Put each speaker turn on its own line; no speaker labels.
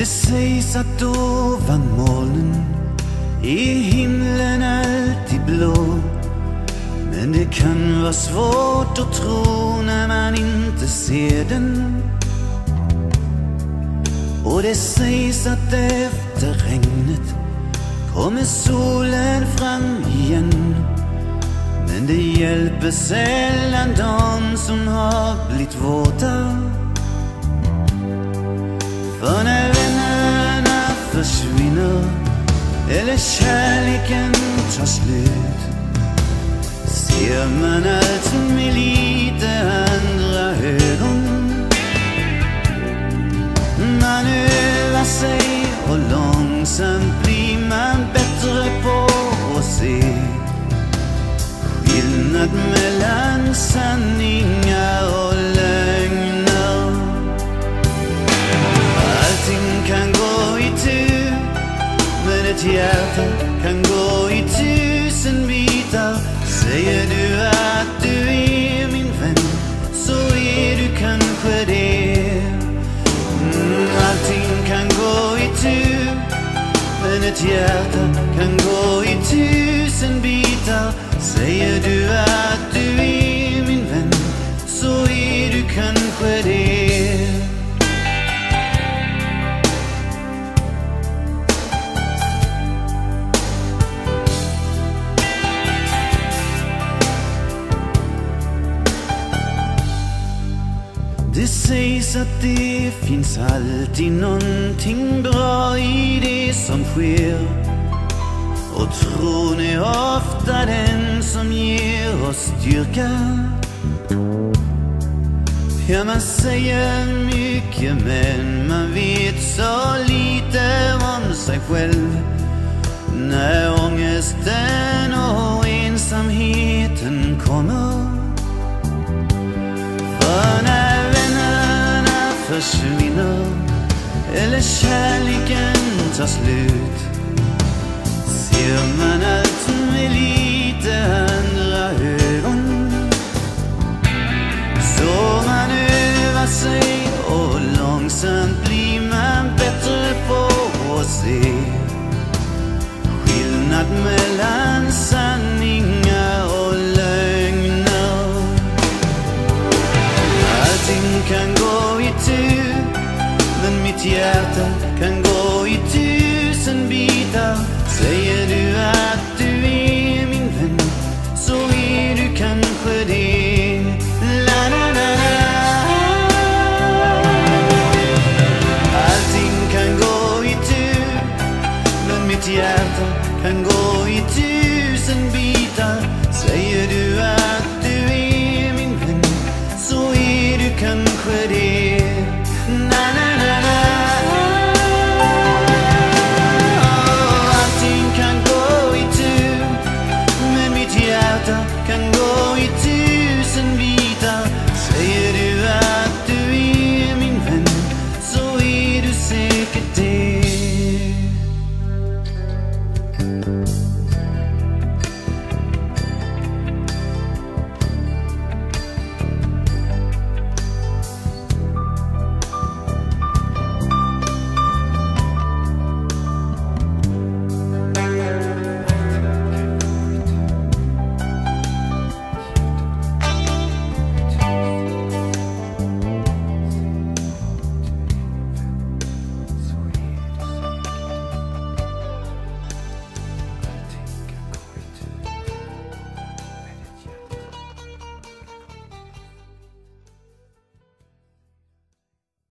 Det sägs att ovan molnen är himlen alltid blå. Men det kan vara svårt att tro när man inte ser den. Och det sägs att efter regnet kommer solen fram igen. Men det hjälper sällan de som har blivit våta. För när försvinner eller kärleken tar slut. Ser man allt med lite andra ögon. Man övar sig och långsamt blir man bättre på att se. Skillnad mellan sanning ett hjärta kan gå i tusen bitar. Säger du att du är min vän, så är du kanske det. Mm, allting kan gå i tu, men ett hjärta kan gå i tusen bitar. Säger du att du är min vän, så är du kanske det. Det sägs att det finns alltid någonting bra i det som sker. Och tron är ofta den som ger oss styrka. Ja, man säger mycket men man vet så lite om sig själv. När ångesten och ensamheten kommer. Försvinner eller kärleken tar slut ser man allt med lite andra ögon. Så man övar sig och långsamt blir man bättre på att se skillnad mellan släta kan gå i tusen bitar. Säger du att du är min vän så är du kanske det. Na, na, na, oh, allting kan gå i men mitt hjärta kan gå i tusen bitar. Säger du att du är min vän så är du säkert det.